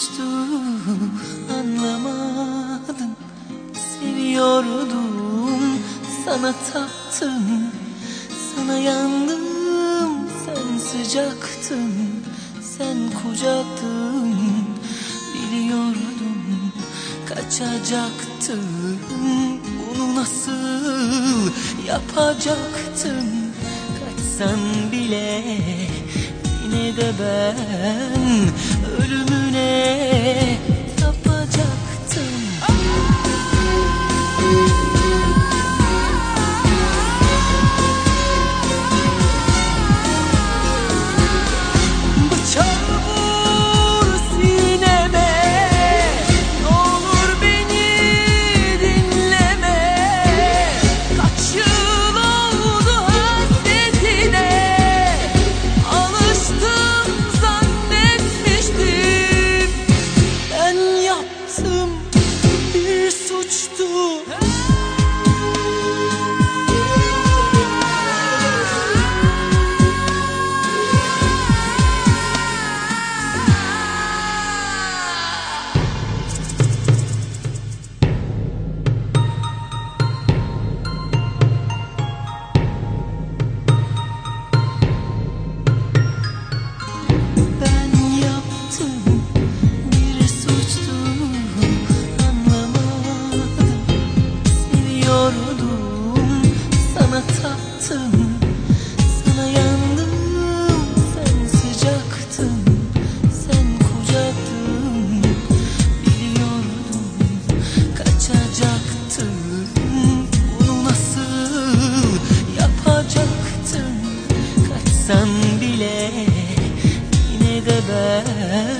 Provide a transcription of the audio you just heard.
suçtu anlamadın. Seviyordum sana taptım Sana yandım sen sıcaktın. Sen kucaktın biliyordum Kaçacaktın. Bunu nasıl yapacaktım Kaçsan bile yine de ben suçtu. Ben yapacaktın